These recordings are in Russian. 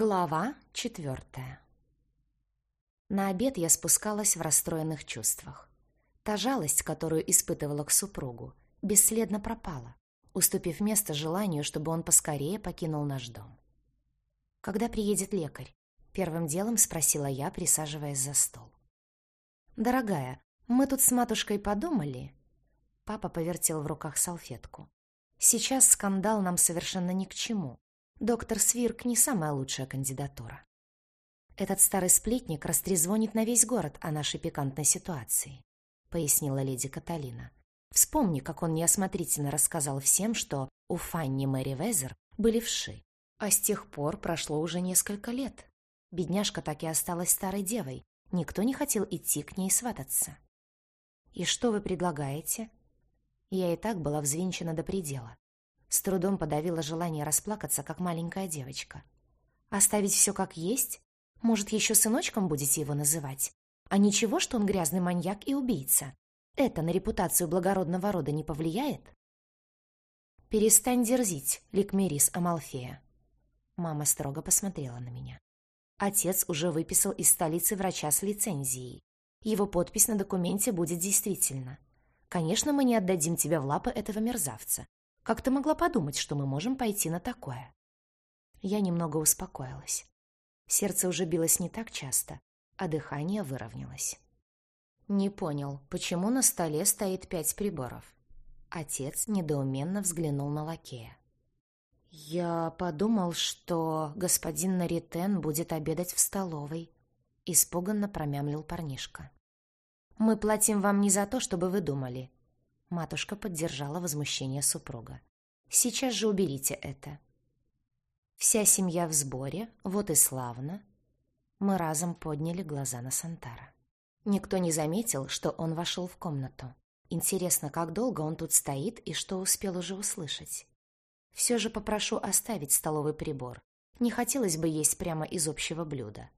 Глава четвертая. На обед я спускалась в расстроенных чувствах. Та жалость, которую испытывала к супругу, бесследно пропала, уступив место желанию, чтобы он поскорее покинул наш дом. «Когда приедет лекарь?» — первым делом спросила я, присаживаясь за стол. «Дорогая, мы тут с матушкой подумали...» Папа повертел в руках салфетку. «Сейчас скандал нам совершенно ни к чему. Доктор Свирк не самая лучшая кандидатура. Этот старый сплетник растрезвонит на весь город о нашей пикантной ситуации, пояснила леди Каталина. Вспомни, как он неосмотрительно рассказал всем, что у Фанни Мэри Везер были вши. А с тех пор прошло уже несколько лет. Бедняжка так и осталась старой девой. Никто не хотел идти к ней свататься. «И что вы предлагаете?» Я и так была взвинчена до предела. С трудом подавила желание расплакаться, как маленькая девочка. Оставить все как есть? Может, еще сыночком будете его называть? А ничего, что он грязный маньяк и убийца? Это на репутацию благородного рода не повлияет? «Перестань дерзить, Ликмерис Амалфея». Мама строго посмотрела на меня. Отец уже выписал из столицы врача с лицензией. Его подпись на документе будет действительно. Конечно, мы не отдадим тебя в лапы этого мерзавца. Как ты могла подумать, что мы можем пойти на такое? Я немного успокоилась. Сердце уже билось не так часто, а дыхание выровнялось. Не понял, почему на столе стоит пять приборов. Отец недоуменно взглянул на лакея. «Я подумал, что господин Наритен будет обедать в столовой», — испуганно промямлил парнишка. «Мы платим вам не за то, чтобы вы думали. Матушка поддержала возмущение супруга. «Сейчас же уберите это». Вся семья в сборе, вот и славно. Мы разом подняли глаза на Сантара. Никто не заметил, что он вошел в комнату. Интересно, как долго он тут стоит и что успел уже услышать. Все же попрошу оставить столовый прибор. Не хотелось бы есть прямо из общего блюда.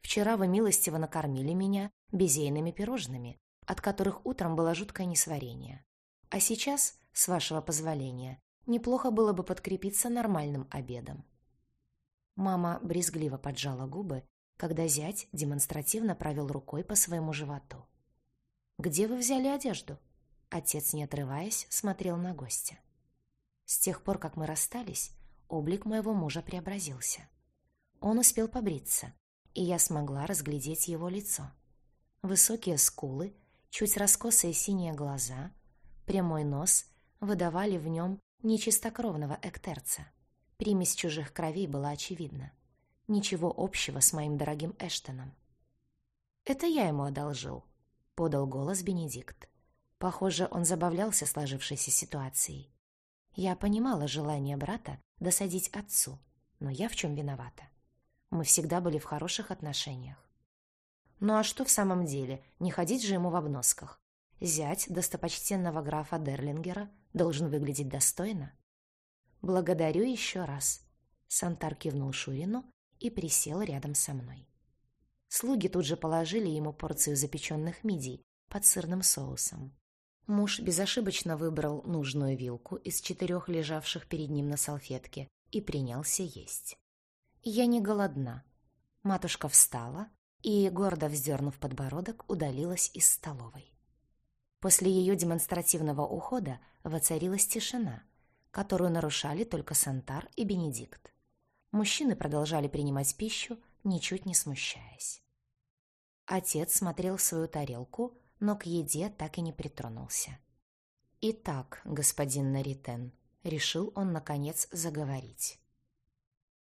Вчера вы милостиво накормили меня безейными пирожными, от которых утром было жуткое несварение. А сейчас, с вашего позволения, неплохо было бы подкрепиться нормальным обедом. Мама брезгливо поджала губы, когда зять демонстративно провел рукой по своему животу. «Где вы взяли одежду?» Отец, не отрываясь, смотрел на гостя. С тех пор, как мы расстались, облик моего мужа преобразился. Он успел побриться, и я смогла разглядеть его лицо. Высокие скулы, чуть раскосые синие глаза, Прямой нос выдавали в нем нечистокровного эктерца. Примесь чужих кровей была очевидна. Ничего общего с моим дорогим Эштоном. «Это я ему одолжил», — подал голос Бенедикт. Похоже, он забавлялся сложившейся ситуацией. Я понимала желание брата досадить отцу, но я в чем виновата? Мы всегда были в хороших отношениях. Ну а что в самом деле, не ходить же ему в обносках? Зять достопочтенного графа Дерлингера должен выглядеть достойно. «Благодарю еще раз», — Сантар кивнул Шурину и присел рядом со мной. Слуги тут же положили ему порцию запеченных мидий под сырным соусом. Муж безошибочно выбрал нужную вилку из четырех лежавших перед ним на салфетке и принялся есть. «Я не голодна». Матушка встала и, гордо вздернув подбородок, удалилась из столовой. После ее демонстративного ухода воцарилась тишина, которую нарушали только Сантар и Бенедикт. Мужчины продолжали принимать пищу, ничуть не смущаясь. Отец смотрел в свою тарелку, но к еде так и не притронулся. «Итак, господин Наритен», — решил он, наконец, заговорить.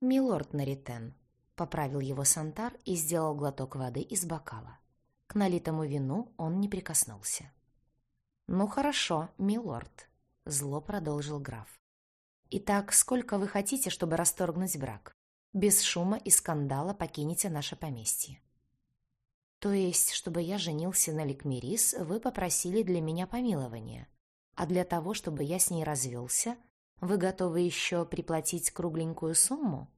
«Милорд Наритен», — поправил его Сантар и сделал глоток воды из бокала. К налитому вину он не прикоснулся. «Ну хорошо, милорд», — зло продолжил граф. «Итак, сколько вы хотите, чтобы расторгнуть брак? Без шума и скандала покинете наше поместье». «То есть, чтобы я женился на Ликмерис, вы попросили для меня помилования, а для того, чтобы я с ней развелся, вы готовы еще приплатить кругленькую сумму?»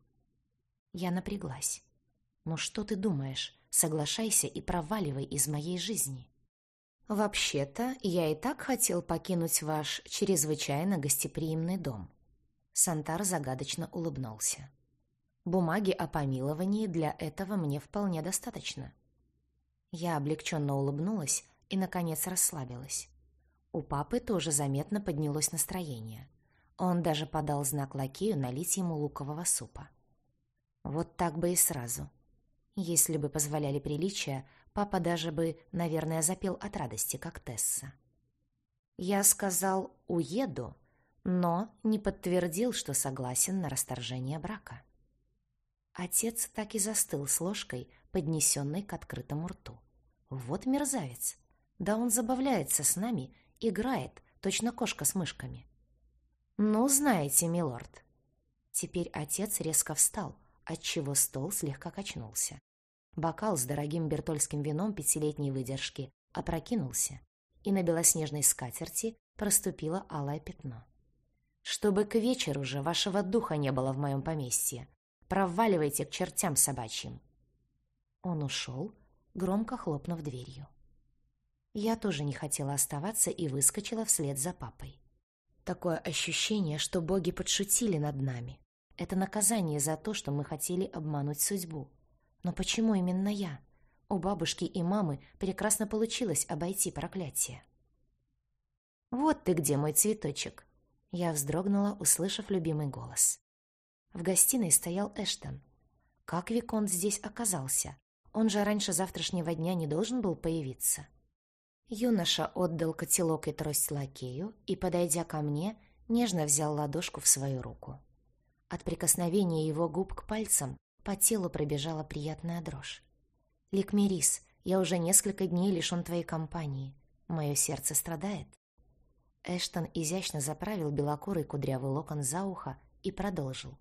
Я напряглась. «Ну что ты думаешь? Соглашайся и проваливай из моей жизни». «Вообще-то, я и так хотел покинуть ваш чрезвычайно гостеприимный дом». Сантар загадочно улыбнулся. Бумаги о помиловании для этого мне вполне достаточно. Я облегченно улыбнулась и, наконец, расслабилась. У папы тоже заметно поднялось настроение. Он даже подал знак лакею налить ему лукового супа. Вот так бы и сразу. Если бы позволяли приличия, папа даже бы, наверное, запел от радости, как Тесса. Я сказал «уеду», но не подтвердил, что согласен на расторжение брака. Отец так и застыл с ложкой, поднесенной к открытому рту. Вот мерзавец. Да он забавляется с нами, играет, точно кошка с мышками. «Ну, знаете, милорд». Теперь отец резко встал, отчего стол слегка качнулся. Бокал с дорогим бертольским вином пятилетней выдержки опрокинулся, и на белоснежной скатерти проступило алое пятно. «Чтобы к вечеру же вашего духа не было в моем поместье. Проваливайте к чертям собачьим». Он ушел, громко хлопнув дверью. Я тоже не хотела оставаться и выскочила вслед за папой. Такое ощущение, что боги подшутили над нами. Это наказание за то, что мы хотели обмануть судьбу. Но почему именно я? У бабушки и мамы прекрасно получилось обойти проклятие. «Вот ты где, мой цветочек!» Я вздрогнула, услышав любимый голос. В гостиной стоял Эштон. Как Виконт здесь оказался? Он же раньше завтрашнего дня не должен был появиться. Юноша отдал котелок и трость лакею и, подойдя ко мне, нежно взял ладошку в свою руку. От прикосновения его губ к пальцам по телу пробежала приятная дрожь. «Ликмерис, я уже несколько дней лишён твоей компании. Мое сердце страдает». Эштон изящно заправил белокурый кудрявый локон за ухо и продолжил.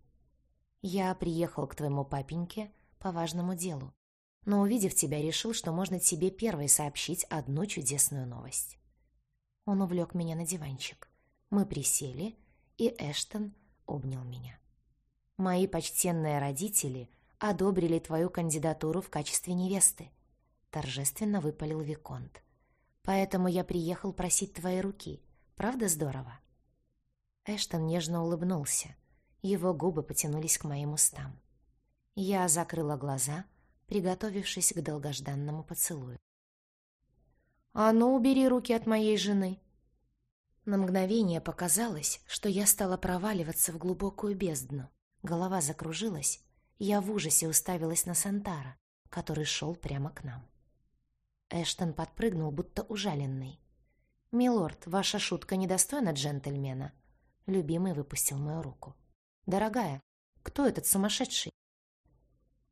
«Я приехал к твоему папеньке по важному делу но, увидев тебя, решил, что можно тебе первой сообщить одну чудесную новость. Он увлек меня на диванчик. Мы присели, и Эштон обнял меня. «Мои почтенные родители одобрили твою кандидатуру в качестве невесты», торжественно выпалил Виконт. «Поэтому я приехал просить твоей руки. Правда здорово?» Эштон нежно улыбнулся. Его губы потянулись к моим устам. Я закрыла глаза — приготовившись к долгожданному поцелую. «А ну, убери руки от моей жены!» На мгновение показалось, что я стала проваливаться в глубокую бездну. Голова закружилась, я в ужасе уставилась на Сантара, который шел прямо к нам. Эштон подпрыгнул, будто ужаленный. «Милорд, ваша шутка недостойна джентльмена». Любимый выпустил мою руку. «Дорогая, кто этот сумасшедший?»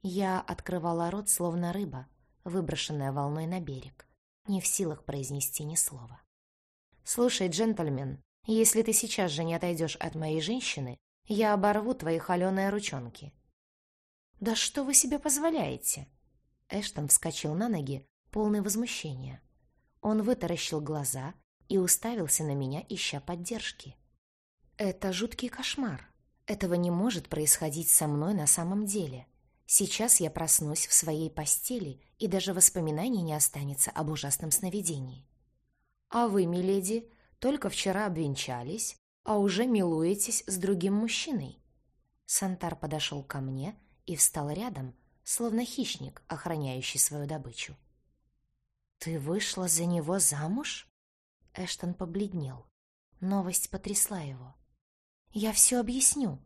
Я открывала рот, словно рыба, выброшенная волной на берег, не в силах произнести ни слова. «Слушай, джентльмен, если ты сейчас же не отойдешь от моей женщины, я оборву твои холеные ручонки». «Да что вы себе позволяете?» Эштон вскочил на ноги, полный возмущения. Он вытаращил глаза и уставился на меня, ища поддержки. «Это жуткий кошмар. Этого не может происходить со мной на самом деле. Сейчас я проснусь в своей постели, и даже воспоминаний не останется об ужасном сновидении. А вы, миледи, только вчера обвенчались, а уже милуетесь с другим мужчиной. Сантар подошел ко мне и встал рядом, словно хищник, охраняющий свою добычу. «Ты вышла за него замуж?» Эштон побледнел. Новость потрясла его. «Я все объясню».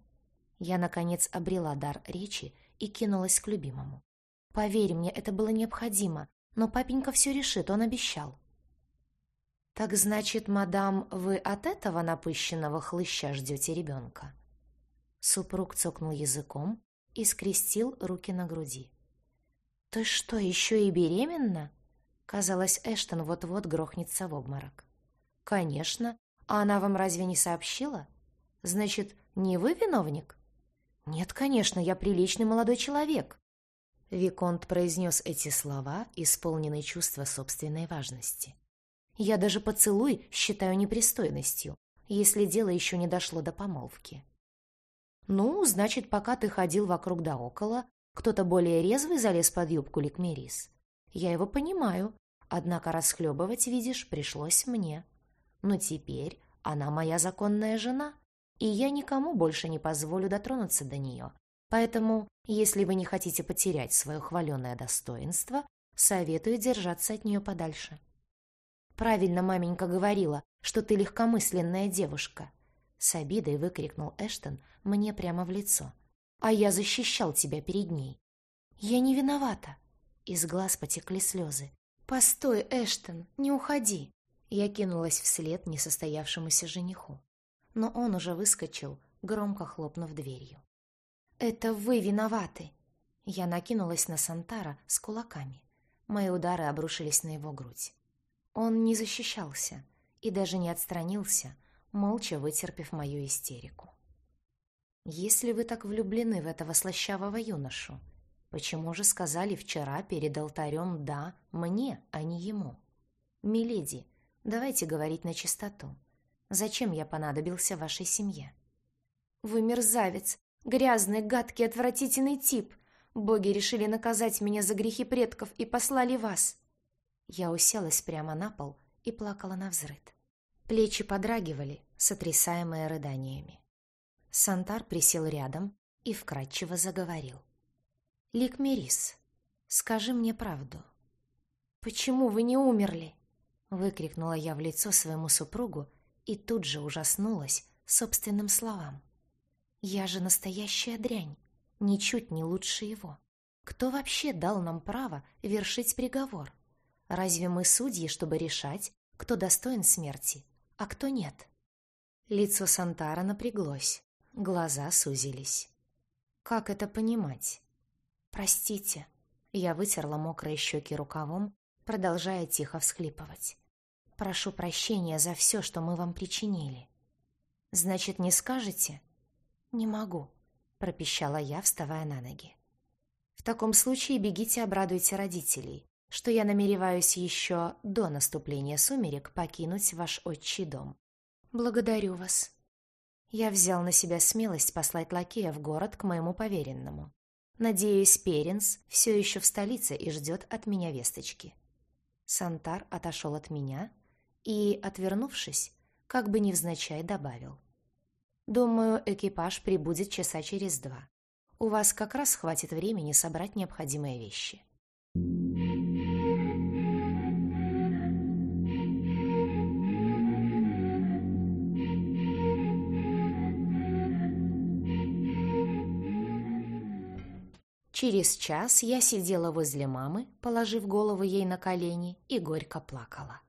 Я, наконец, обрела дар речи и кинулась к любимому. Поверь мне, это было необходимо, но папенька все решит, он обещал. «Так значит, мадам, вы от этого напыщенного хлыща ждете ребенка?» Супруг цокнул языком и скрестил руки на груди. «Ты что, еще и беременна?» Казалось, Эштон вот-вот грохнется в обморок. «Конечно. А она вам разве не сообщила? Значит, не вы виновник?» «Нет, конечно, я приличный молодой человек». Виконт произнес эти слова, исполненные чувства собственной важности. «Я даже поцелуй считаю непристойностью, если дело еще не дошло до помолвки». «Ну, значит, пока ты ходил вокруг да около, кто-то более резвый залез под юбку Ликмерис. Я его понимаю, однако расхлебывать, видишь, пришлось мне. Но теперь она моя законная жена, и я никому больше не позволю дотронуться до нее, Поэтому, если вы не хотите потерять свое хваленое достоинство, советую держаться от нее подальше. Правильно маменька говорила, что ты легкомысленная девушка. С обидой выкрикнул Эштон мне прямо в лицо. А я защищал тебя перед ней. Я не виновата. Из глаз потекли слезы. «Постой, Эштон, не уходи!» Я кинулась вслед несостоявшемуся жениху. Но он уже выскочил, громко хлопнув дверью. «Это вы виноваты!» Я накинулась на Сантара с кулаками. Мои удары обрушились на его грудь. Он не защищался и даже не отстранился, молча вытерпев мою истерику. «Если вы так влюблены в этого слащавого юношу, почему же сказали вчера перед алтарем «да» мне, а не ему? Миледи, давайте говорить на чистоту. Зачем я понадобился вашей семье?» «Вы мерзавец, грязный, гадкий, отвратительный тип. Боги решили наказать меня за грехи предков и послали вас». Я уселась прямо на пол и плакала на взрыд. Плечи подрагивали, сотрясаемые рыданиями. Сантар присел рядом и вкратчиво заговорил. «Ликмерис, скажи мне правду». «Почему вы не умерли?» Выкрикнула я в лицо своему супругу и тут же ужаснулась собственным словам. «Я же настоящая дрянь, ничуть не лучше его. Кто вообще дал нам право вершить приговор? Разве мы судьи, чтобы решать, кто достоин смерти, а кто нет?» Лицо Сантара напряглось, глаза сузились. «Как это понимать?» «Простите». Я вытерла мокрые щеки рукавом, продолжая тихо всхлипывать. «Прошу прощения за все, что мы вам причинили». «Значит, не скажете?» «Не могу», — пропищала я, вставая на ноги. «В таком случае бегите обрадуйте родителей, что я намереваюсь еще до наступления сумерек покинуть ваш отчий дом. Благодарю вас». Я взял на себя смелость послать лакея в город к моему поверенному. Надеюсь, Перенс все еще в столице и ждет от меня весточки. Сантар отошел от меня и, отвернувшись, как бы невзначай добавил. «Думаю, экипаж прибудет часа через два. У вас как раз хватит времени собрать необходимые вещи». Через час я сидела возле мамы, положив голову ей на колени, и горько плакала.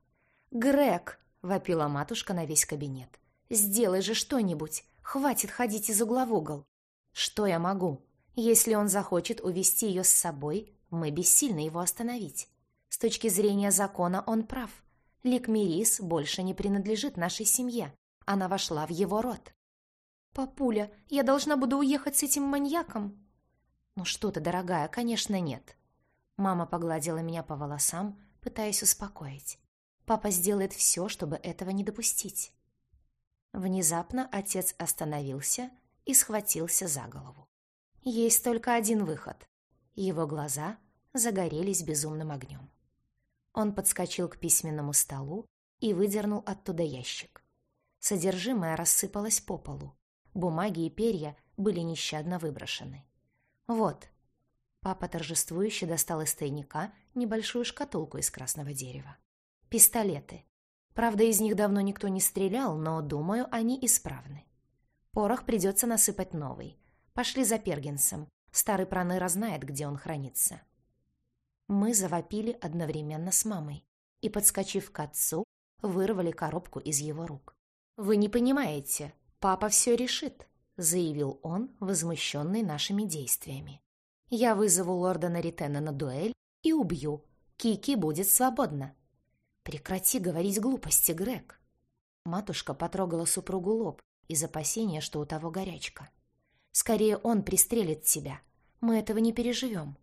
«Грег!» — вопила матушка на весь кабинет. «Сделай же что-нибудь! Хватит ходить из угла в угол!» «Что я могу? Если он захочет увести ее с собой, мы бессильны его остановить. С точки зрения закона он прав. Лик Мирис больше не принадлежит нашей семье. Она вошла в его род». «Папуля, я должна буду уехать с этим маньяком?» «Ну что ты, дорогая, конечно, нет». Мама погладила меня по волосам, пытаясь успокоить. Папа сделает все, чтобы этого не допустить. Внезапно отец остановился и схватился за голову. Есть только один выход. Его глаза загорелись безумным огнем. Он подскочил к письменному столу и выдернул оттуда ящик. Содержимое рассыпалось по полу. Бумаги и перья были нещадно выброшены. «Вот». Папа торжествующе достал из тайника небольшую шкатулку из красного дерева. «Пистолеты. Правда, из них давно никто не стрелял, но, думаю, они исправны. Порох придется насыпать новый. Пошли за Пергенсом. Старый Проныра знает, где он хранится». Мы завопили одновременно с мамой и, подскочив к отцу, вырвали коробку из его рук. «Вы не понимаете, папа все решит», заявил он, возмущенный нашими действиями. «Я вызову лорда Наритена на дуэль и убью. Кики будет свободна». «Прекрати говорить глупости, Грег». Матушка потрогала супругу лоб из опасения, что у того горячка. «Скорее он пристрелит тебя. Мы этого не переживем».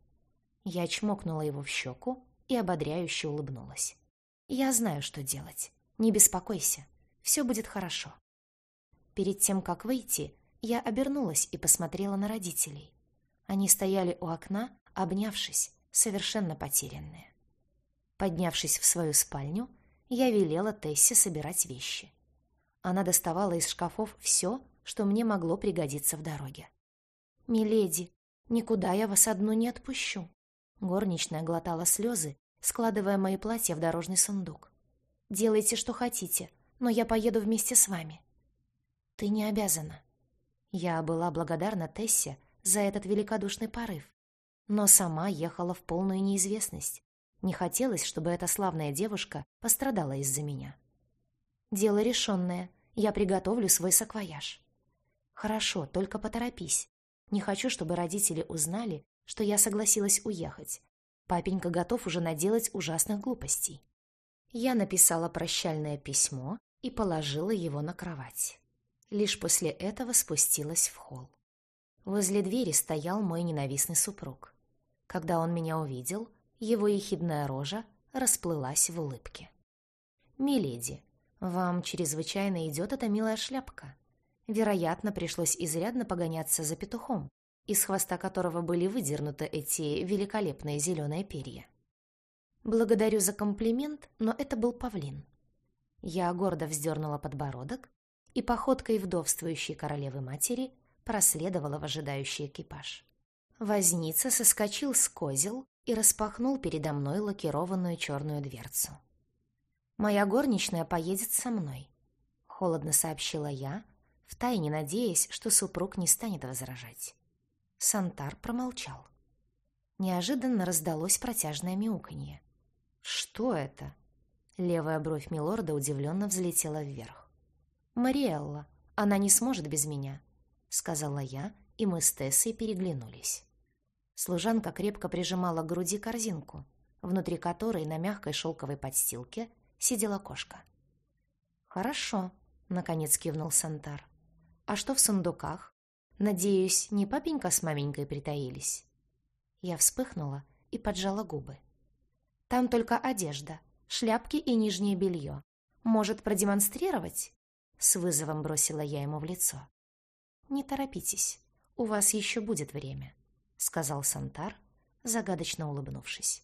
Я чмокнула его в щеку и ободряюще улыбнулась. «Я знаю, что делать. Не беспокойся. Все будет хорошо». Перед тем, как выйти, я обернулась и посмотрела на родителей. Они стояли у окна, обнявшись, совершенно потерянные. Поднявшись в свою спальню, я велела Тессе собирать вещи. Она доставала из шкафов все, что мне могло пригодиться в дороге. «Миледи, никуда я вас одну не отпущу». Горничная глотала слезы, складывая мои платья в дорожный сундук. «Делайте, что хотите, но я поеду вместе с вами». «Ты не обязана». Я была благодарна Тессе за этот великодушный порыв, но сама ехала в полную неизвестность. Не хотелось, чтобы эта славная девушка пострадала из-за меня. «Дело решенное. Я приготовлю свой саквояж». «Хорошо, только поторопись. Не хочу, чтобы родители узнали, что я согласилась уехать. Папенька готов уже наделать ужасных глупостей». Я написала прощальное письмо и положила его на кровать. Лишь после этого спустилась в холл. Возле двери стоял мой ненавистный супруг. Когда он меня увидел, его ехидная рожа расплылась в улыбке. «Миледи, вам чрезвычайно идет эта милая шляпка. Вероятно, пришлось изрядно погоняться за петухом, из хвоста которого были выдернуты эти великолепные зеленые перья. Благодарю за комплимент, но это был павлин. Я гордо вздернула подбородок и походкой вдовствующей королевы-матери проследовала в ожидающий экипаж. Возница соскочил с козел и распахнул передо мной лакированную черную дверцу. «Моя горничная поедет со мной», — холодно сообщила я, втайне надеясь, что супруг не станет возражать. Сантар промолчал. Неожиданно раздалось протяжное мяуканье. «Что это?» Левая бровь Милорда удивленно взлетела вверх. «Мариэлла, она не сможет без меня», — сказала я, и мы с Тессой переглянулись. Служанка крепко прижимала к груди корзинку, внутри которой на мягкой шелковой подстилке сидела кошка. «Хорошо», — наконец кивнул Сантар. «А что в сундуках? Надеюсь, не папенька с маменькой притаились?» Я вспыхнула и поджала губы. «Там только одежда, шляпки и нижнее белье. Может, продемонстрировать?» С вызовом бросила я ему в лицо. «Не торопитесь, у вас еще будет время», — сказал Сантар, загадочно улыбнувшись.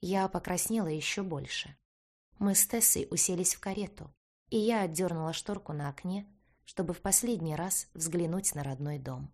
Я покраснела еще больше. Мы с Тессой уселись в карету, и я отдернула шторку на окне, чтобы в последний раз взглянуть на родной дом.